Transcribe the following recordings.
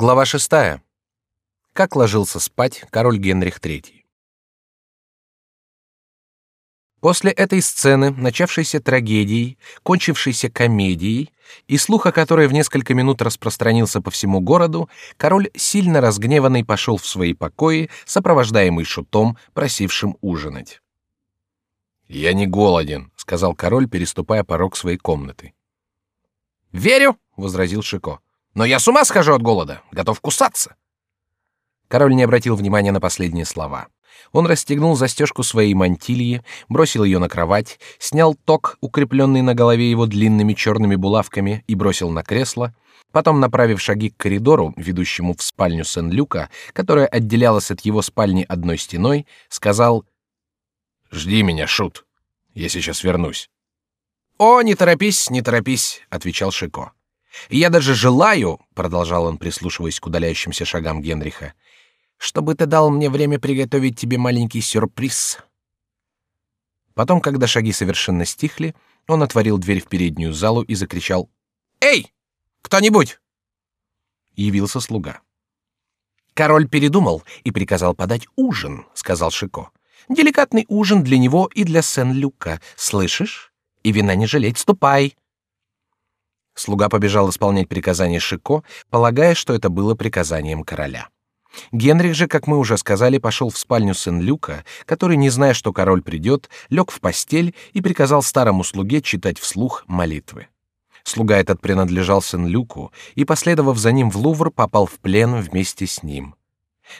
Глава шестая. Как ложился спать король Генрих III. После этой сцены, начавшейся трагедией, кончившейся комедией, и слуха которой в несколько минут распространился по всему городу, король, сильно разгневанный, пошел в свои покои, сопровождаемый шутом, просившим ужинать. «Я не голоден», — сказал король, переступая порог своей комнаты. «Верю», — возразил Шико. Но я с ума схожу от голода, готов кусаться. Король не обратил внимания на последние слова. Он расстегнул застежку своей мантильи, бросил ее на кровать, снял ток, укрепленный на голове его длинными черными булавками, и бросил на кресло. Потом, направив шаги к коридору, ведущему в спальню Сен-Люка, которая отделялась от его спальни одной стеной, сказал: "Жди меня, шут. Я сейчас вернусь". "О, не торопись, не торопись", отвечал Шико. Я даже желаю, продолжал он, прислушиваясь к удаляющимся шагам Генриха, чтобы ты дал мне время приготовить тебе маленький сюрприз. Потом, когда шаги совершенно стихли, он отворил дверь в переднюю залу и закричал: "Эй, кто-нибудь!" Явился слуга. Король передумал и приказал подать ужин, сказал Шико. Деликатный ужин для него и для Сен-Люка, слышишь? И вина не жалеть, ступай. Слуга побежал исполнять приказание Шико, полагая, что это было приказанием короля. Генрих же, как мы уже сказали, пошел в спальню Сен-Люка, который, не зная, что король придет, лег в постель и приказал старому слуге читать вслух молитвы. Слуга этот принадлежал Сен-Люку и, последовав за ним в Лувр, попал в плен вместе с ним.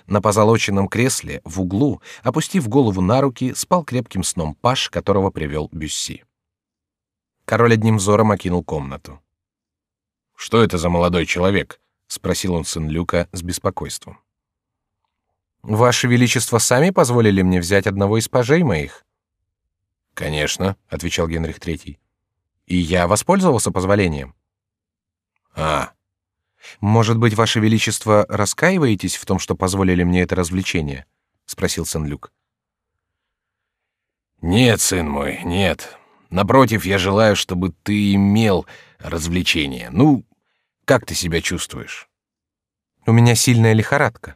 На позолоченном кресле в углу, опустив голову на руки, спал крепким сном паш, которого привел Бюсси. Король одним взором окинул комнату. Что это за молодой человек? спросил он сын Люка с беспокойством. Ваше величество сами позволили мне взять одного из пажей моих. Конечно, отвечал Генрих III. И я воспользовался позволением. А, может быть, ваше величество раскаиваетесь в том, что позволили мне это развлечение? спросил сын Люк. Нет, сын мой, нет. Напротив, я желаю, чтобы ты имел развлечение. Ну, как ты себя чувствуешь? У меня сильная лихорадка.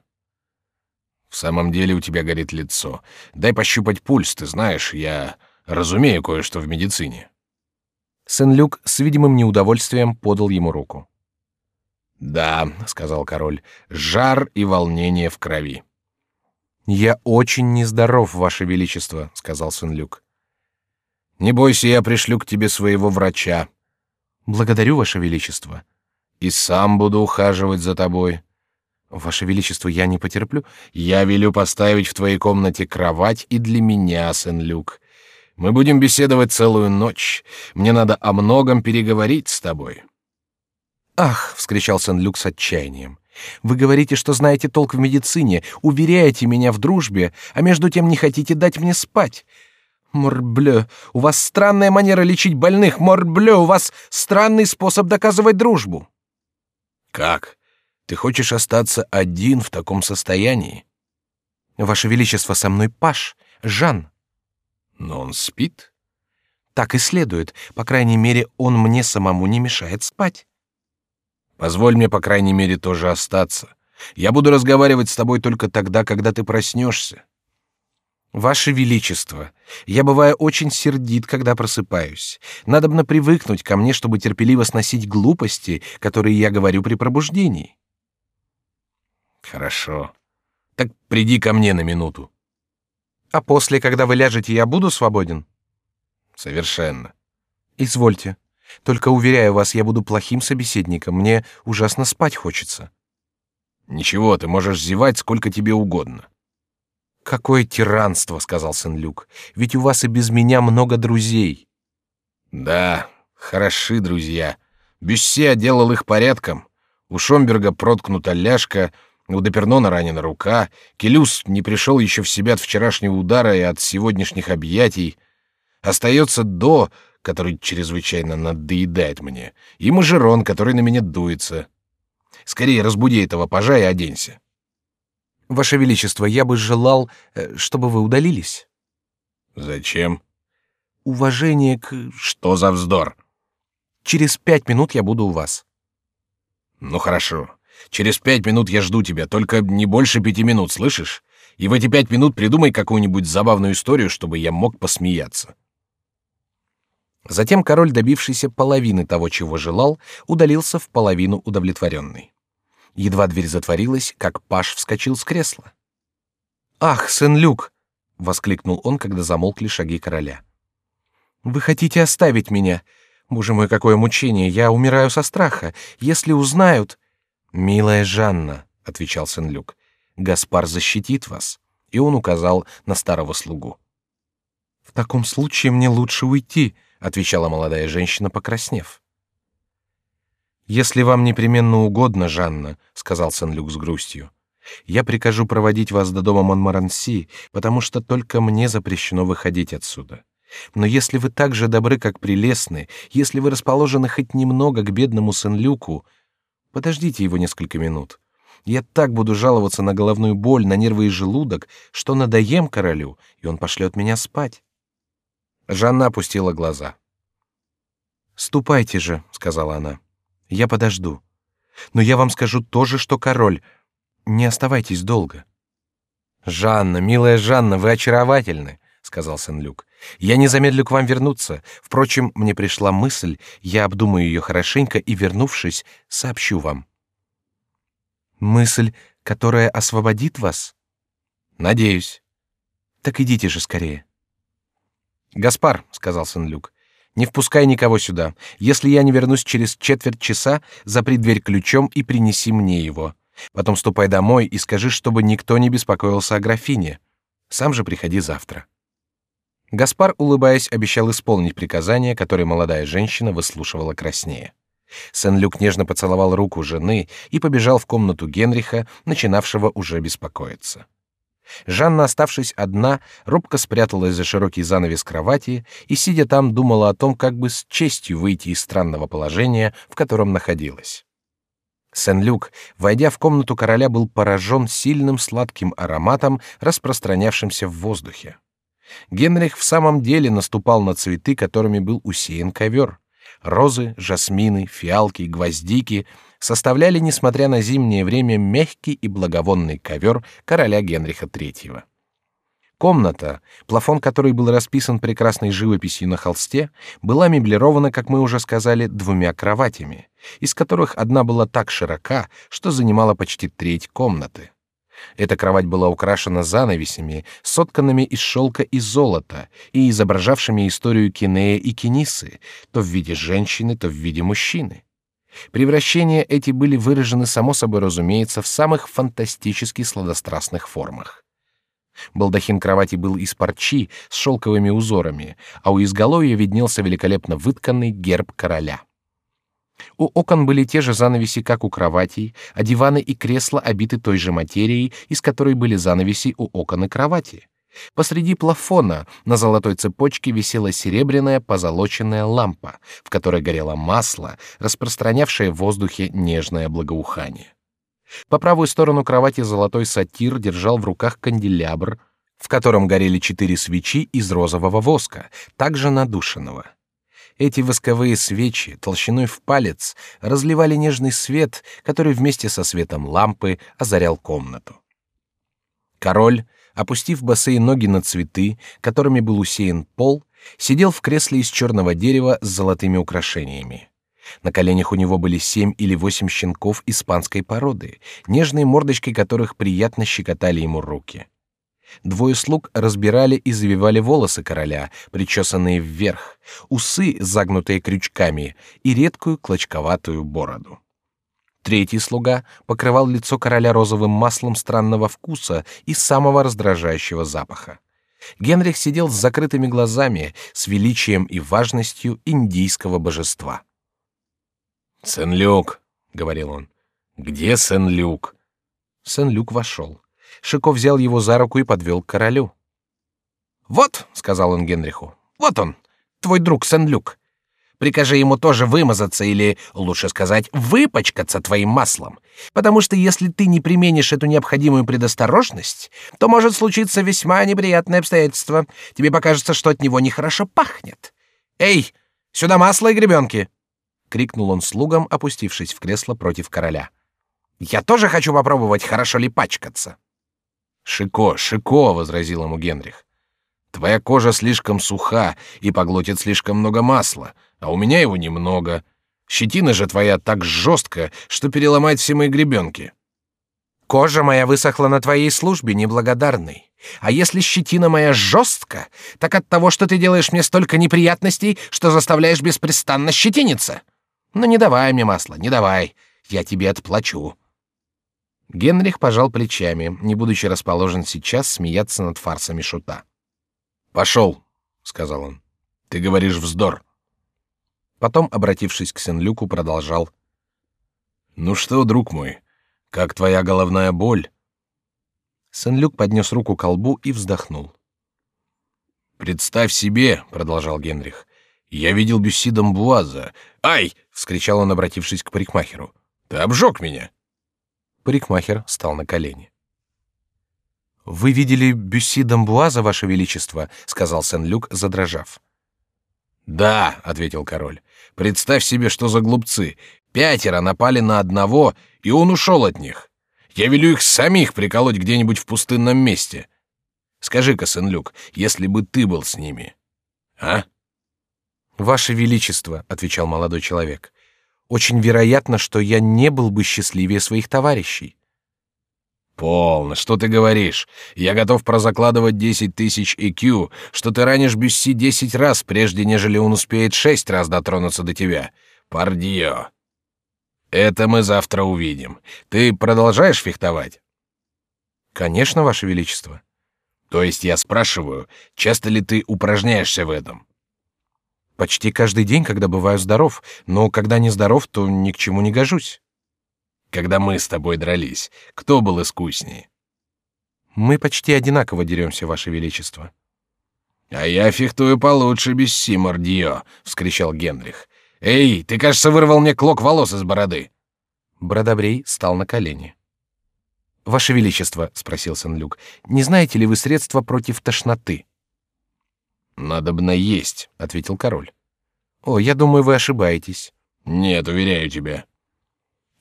В самом деле у тебя горит лицо. Дай пощупать пульс, ты знаешь, я разумею кое-что в медицине. Сен-Люк с видимым неудовольствием подал ему руку. Да, сказал король, жар и волнение в крови. Я очень нездоров, ваше величество, сказал Сен-Люк. Не бойся, я пришлю к тебе своего врача. Благодарю, ваше величество и сам буду ухаживать за тобой. Ваше величество, я не потерплю. Я велю поставить в твоей комнате кровать и для меня, Сен-Люк. Мы будем беседовать целую ночь. Мне надо о многом переговорить с тобой. Ах, вскричал Сен-Люк с отчаянием. Вы говорите, что знаете толк в медицине, уверяете меня в дружбе, а между тем не хотите дать мне спать. Морбле, у вас странная манера лечить больных. Морбле, у вас странный способ доказывать дружбу. Как? Ты хочешь остаться один в таком состоянии? Ваше величество, со мной Паш, Жан. Но он спит. Так и следует. По крайней мере, он мне самому не мешает спать. Позволь мне, по крайней мере, тоже остаться. Я буду разговаривать с тобой только тогда, когда ты проснешься. Ваше величество, я бываю очень сердит, когда просыпаюсь. Надо бы привыкнуть ко мне, чтобы терпеливо сносить глупости, которые я говорю при пробуждении. Хорошо. Так приди ко мне на минуту. А после, когда вы ляжете, я буду свободен. Совершенно. Извольте. Только уверяю вас, я буду плохим собеседником. Мне ужасно спать хочется. Ничего, ты можешь зевать сколько тебе угодно. Какое тиранство, сказал Сен-Люк. Ведь у вас и без меня много друзей. Да, хороши друзья. Бюссе делал их порядком. У Шомберга проткнута ляжка, у Депернона ранена рука, Келюс не пришел еще в себя от вчерашнего удара и от сегодняшних объятий. Остается До, который чрезвычайно надоедает мне, и Мажерон, который на меня дуется. Скорее разбуди этого пажа и оденься. Ваше величество, я бы желал, э, чтобы вы удалились. Зачем? Уважение к Что за вздор? Через пять минут я буду у вас. Ну хорошо. Через пять минут я жду тебя, только не больше пяти минут, слышишь? И в эти пять минут придумай какую-нибудь забавную историю, чтобы я мог посмеяться. Затем король, добившийся половины того, чего желал, удалился в половину удовлетворенный. Едва дверь затворилась, как Паш вскочил с кресла. Ах, Сен-Люк! воскликнул он, когда замолкли шаги короля. Вы хотите оставить меня? Боже мой, какое мучение! Я умираю со страха. Если узнают, милая Жанна, отвечал Сен-Люк, Гаспар защитит вас, и он указал на старого слугу. В таком случае мне лучше уйти, отвечала молодая женщина, покраснев. Если вам непременно угодно, Жанна, сказал Сен-Люк с грустью, я прикажу проводить вас до дома Монмаранси, потому что только мне запрещено выходить отсюда. Но если вы так же добры, как прелестны, если вы расположены хоть немного к бедному Сен-Люку, подождите его несколько минут. Я так буду жаловаться на головную боль, на нервы и желудок, что надоем королю, и он пошлет меня спать. Жанна опустила глаза. Ступайте же, сказала она. Я подожду. Но я вам скажу то же, что король. Не оставайтесь долго. Жанна, милая Жанна, вы очаровательны, сказал Сен-Люк. Я не замедлю к вам вернуться. Впрочем, мне пришла мысль, я обдумаю ее хорошенько и, вернувшись, сообщу вам. Мысль, которая освободит вас? Надеюсь. Так идите же скорее. Гаспар, сказал Сен-Люк, не впускай никого сюда. Если я не вернусь через четверть часа, запри дверь ключом и принеси мне его. Потом ступай домой и скажи, чтобы никто не беспокоился о графине. Сам же приходи завтра. Гаспар, улыбаясь, обещал исполнить приказание, которое молодая женщина выслушивала краснее. Сен-Люк нежно поцеловал руку жены и побежал в комнату Генриха, начинавшего уже беспокоиться. Жанна, оставшись одна, робко спряталась за широкий занавес кровати и, сидя там, думала о том, как бы с честью выйти из странного положения, в котором находилась. Сен-Люк, войдя в комнату короля, был поражен сильным сладким ароматом, распространявшимся в воздухе. Генрих в самом деле наступал на цветы, которыми был усеян ковер. Розы, жасмины, фиалки, гвоздики составляли, несмотря на зимнее время, мягкий и благовонный ковер короля Генриха III. Комната, плафон которой был расписан прекрасной живописью на холсте, была меблирована, как мы уже сказали, двумя кроватями, из которых одна была так широка, что занимала почти треть комнаты. Эта кровать была украшена занавесями, сотканными из шелка и золота, и изображавшими историю Кинея и Кинисы, то в виде женщины, то в виде мужчины. Превращения эти были выражены само собой разумеется в самых фантастически сладострастных формах. Балдахин кровати был из парчи с шелковыми узорами, а у изголовья виднелся великолепно вытканный герб короля. У окон были те же занавеси, как у кроватей, а диваны и кресла обиты той же материей, из которой были занавеси у окон и кровати. Посреди плафона на золотой цепочке висела серебряная позолоченная лампа, в которой горело масло, распространявшее в воздухе нежное благоухание. По правую сторону кровати золотой сатир держал в руках канделябр, в котором горели четыре свечи из розового воска, также надушенного. Эти восковые свечи толщиной в палец разливали нежный свет, который вместе со светом лампы озарял комнату. Король, опустив босые ноги на цветы, которыми был усеян пол, сидел в кресле из черного дерева с золотыми украшениями. На коленях у него были семь или восемь щенков испанской породы, нежные мордочки которых приятно щекотали ему руки. Двое слуг разбирали и завивали волосы короля, причесанные вверх, усы, загнутые крючками, и редкую клочковатую бороду. Третий слуга покрывал лицо короля розовым маслом странного вкуса и самого раздражающего запаха. Генрих сидел с закрытыми глазами, с величием и важностью индийского божества. «Сен-Люк», — говорил он, — «где Сен-Люк?» Сен-Люк вошел. Шико взял его за руку и подвел к королю. Вот, сказал он Генриху, вот он, твой друг Сен-Люк. Прикажи ему тоже вымазаться или, лучше сказать, выпачкаться твоим маслом, потому что если ты не применишь эту необходимую предосторожность, то может случиться весьма неприятное обстоятельство. Тебе покажется, что от него нехорошо пахнет. Эй, сюда масло и гребенки! крикнул он слугам, опустившись в кресло против короля. Я тоже хочу попробовать, хорошо ли пачкаться. Шико, Шико, возразил ему Генрих. Твоя кожа слишком суха и поглотит слишком много масла, а у меня его немного. Щетина же твоя так жесткая, что переломает все мои гребенки. Кожа моя высохла на твоей службе, неблагодарный. А если щетина моя жестка, так от того, что ты делаешь мне столько неприятностей, что заставляешь беспрестанно щетиниться. Ну не давай мне масла, не давай, я тебе отплачу. Генрих пожал плечами, не будучи расположен сейчас смеяться над фарсами шута. Пошел, сказал он. Ты говоришь вздор. Потом, обратившись к Сен-Люку, продолжал: Ну что, друг мой, как твоя головная боль? Сен-Люк поднес руку к колбу и вздохнул. Представь себе, продолжал Генрих, я видел Бюсси Дамбуаза. Ай! вскричал он, обратившись к парикмахеру. Ты обжег меня. Парикмахер стал на колени. Вы видели Бюсси Дамбуаза, ваше величество, сказал Сен-Люк, задрожав. Да, ответил король. Представь себе, что за глупцы. Пятеро напали на одного, и он ушел от них. Я велю их самих приколоть где-нибудь в пустынном месте. Скажи-ка, Сен-Люк, если бы ты был с ними, а? Ваше величество, отвечал молодой человек, очень вероятно, что я не был бы счастливее своих товарищей. Полно, что ты говоришь? Я готов прозакладывать десять тысяч IQ, что ты ранишь Бюсси десять раз, прежде нежели он успеет шесть раз дотронуться до тебя. Пардио. Это мы завтра увидим. Ты продолжаешь фехтовать? Конечно, ваше величество. То есть я спрашиваю, часто ли ты упражняешься в этом? Почти каждый день, когда бываю здоров, но когда не здоров, то ни к чему не гожусь. Когда мы с тобой дрались, кто был искуснее? Мы почти одинаково деремся, ваше величество. А я фехтую получше без Симордио, вскричал Генрих. Эй, ты, кажется, вырвал мне клок волос из бороды. Бродобрей стал на колени. Ваше величество, спросил Сен-Люк, не знаете ли вы средства против тошноты? Надобно есть, ответил король. О, я думаю, вы ошибаетесь. Нет, уверяю тебя.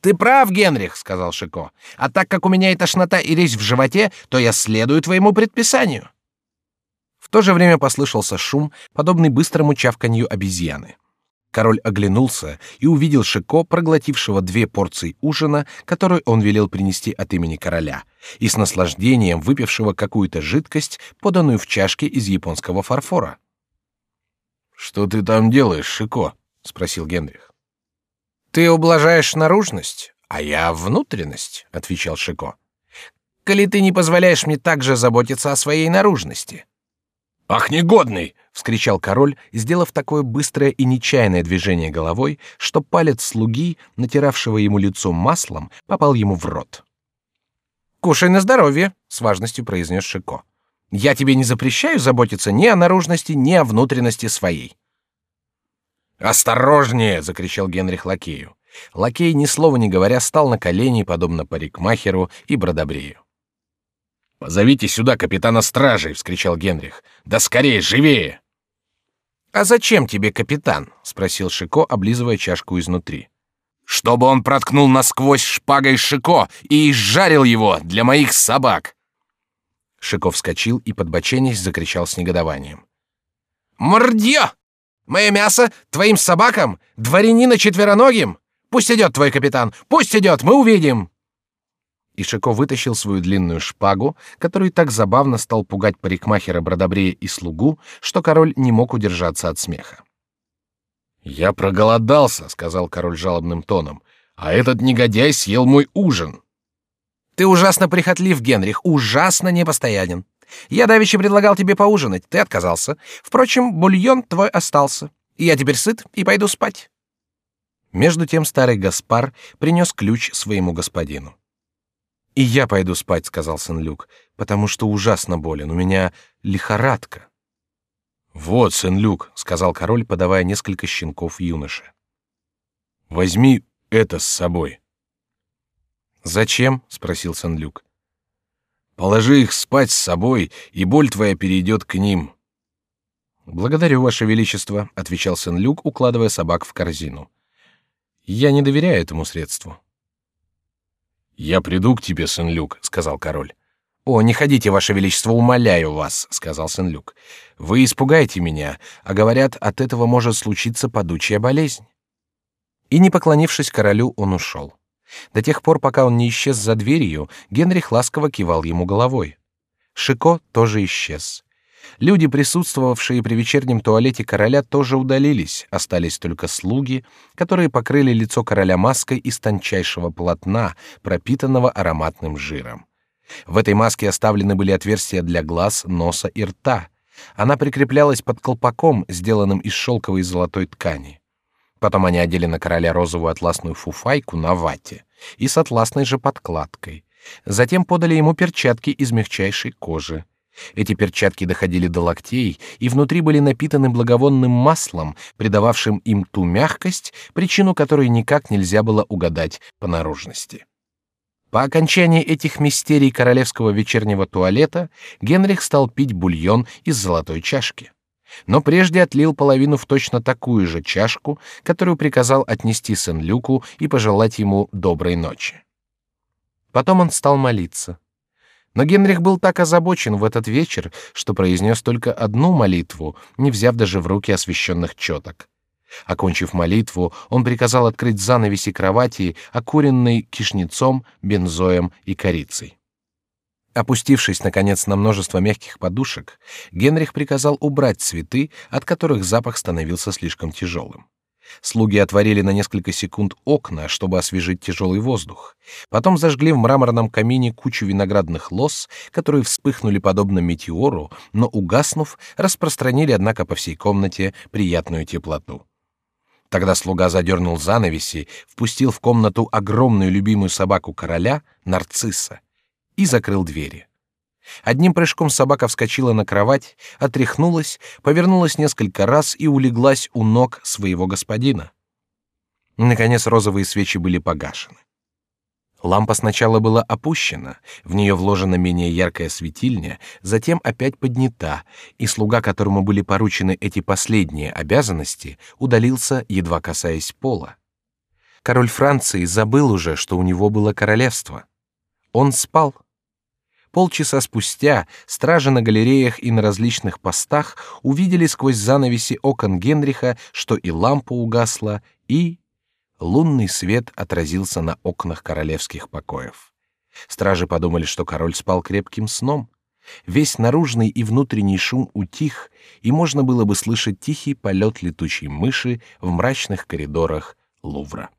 Ты прав, Генрих, сказал Шико. А так как у меня и тошнота, и резь в животе, то я следую твоему предписанию. В то же время послышался шум, подобный быстрому чавканью обезьяны. Король оглянулся и увидел Шико, проглотившего две порции ужина, которую он велел принести от имени короля, и с наслаждением выпившего какую-то жидкость, поданную в чашке из японского фарфора. Что ты там делаешь, Шико? спросил Генрих. Ты ублажаешь наружность, а я внутренность, отвечал Шико. Коли ты не позволяешь мне также заботиться о своей наружности. Ах, негодный! вскричал король, сделав такое быстрое и нечаянное движение головой, что палец слуги, натиравшего ему лицо маслом, попал ему в рот. Кушай на здоровье, с важностью произнес Шико. Я тебе не запрещаю заботиться ни о наружности, ни о внутренности своей. Осторожнее! закричал Генрих лакею. Лакей ни слова не говоря стал на колени, подобно парикмахеру и бродобрею. Позовите сюда капитана стражей! вскричал Генрих. Да скорее, живее! А зачем тебе капитан? спросил Шико, облизывая чашку изнутри. Чтобы он проткнул насквозь шпагой Шико и изжарил его для моих собак. Шико вскочил и подбоченясь закричал с негодованием. Мордье! Мое мясо твоим собакам, дворянина четвероногим. Пусть идет твой капитан, пусть идет, мы увидим. И Шико вытащил свою длинную шпагу, который так забавно стал пугать парикмахера Бродобрея и слугу, что король не мог удержаться от смеха. «Я проголодался», — сказал король жалобным тоном, — «а этот негодяй съел мой ужин». «Ты ужасно прихотлив, Генрих, ужасно непостоянен. Я давеча предлагал тебе поужинать, ты отказался. Впрочем, бульон твой остался. Я теперь сыт и пойду спать». Между тем старый Гаспар принес ключ своему господину. И я пойду спать, сказал Сен-Люк, потому что ужасно болен. У меня лихорадка. Вот, Сен-Люк, сказал король, подавая несколько щенков юноше. Возьми это с собой. Зачем? спросил Сен-Люк. Положи их спать с собой, и боль твоя перейдет к ним. Благодарю, ваше величество, отвечал Сен-Люк, укладывая собак в корзину. Я не доверяю этому средству. Я приду к тебе, сын Люк, сказал король. О, не ходите, ваше величество, умоляю вас, сказал сын Люк. Вы испугаете меня, а говорят, от этого может случиться падучая болезнь. И не поклонившись королю, он ушел. До тех пор, пока он не исчез за дверью, Генрих ласково кивал ему головой. Шико тоже исчез. Люди, присутствовавшие при вечернем туалете короля, тоже удалились, остались только слуги, которые покрыли лицо короля маской из тончайшего полотна, пропитанного ароматным жиром. В этой маске оставлены были отверстия для глаз, носа и рта. Она прикреплялась под колпаком, сделанным из шелковой и золотой ткани. Потом они одели на короля розовую атласную фуфайку на вате и с атласной же подкладкой. Затем подали ему перчатки из мягчайшей кожи. Эти перчатки доходили до локтей и внутри были напитаны благовонным маслом, придававшим им ту мягкость, причину которой никак нельзя было угадать по наружности. По окончании этих мистерий королевского вечернего туалета Генрих стал пить бульон из золотой чашки. Но прежде отлил половину в точно такую же чашку, которую приказал отнести Сен-Люку и пожелать ему доброй ночи. Потом он стал молиться. Но Генрих был так озабочен в этот вечер, что произнес только одну молитву, не взяв даже в руки освященных четок. Окончив молитву, он приказал открыть занавеси кровати, окуренной кишнецом, бензоем и корицей. Опустившись наконец на множество мягких подушек, Генрих приказал убрать цветы, от которых запах становился слишком тяжелым. Слуги отворили на несколько секунд окна, чтобы освежить тяжелый воздух. Потом зажгли в мраморном камине кучу виноградных лоз, которые вспыхнули подобно метеору, но угаснув, распространили, однако, по всей комнате приятную теплоту. Тогда слуга задернул занавеси, впустил в комнату огромную любимую собаку короля, нарцисса, и закрыл двери. Одним прыжком собака вскочила на кровать, отряхнулась, повернулась несколько раз и улеглась у ног своего господина. Наконец розовые свечи были погашены. Лампа сначала была опущена, в нее вложена менее яркая светильня, затем опять поднята, и слуга, которому были поручены эти последние обязанности, удалился, едва касаясь пола. Король Франции забыл уже, что у него было королевство. Он спал. Полчаса спустя стражи на галереях и на различных постах увидели сквозь занавеси окон Генриха, что и лампа угасла, и лунный свет отразился на окнах королевских покоев. Стражи подумали, что король спал крепким сном. Весь наружный и внутренний шум утих, и можно было бы слышать тихий полет летучей мыши в мрачных коридорах Лувра.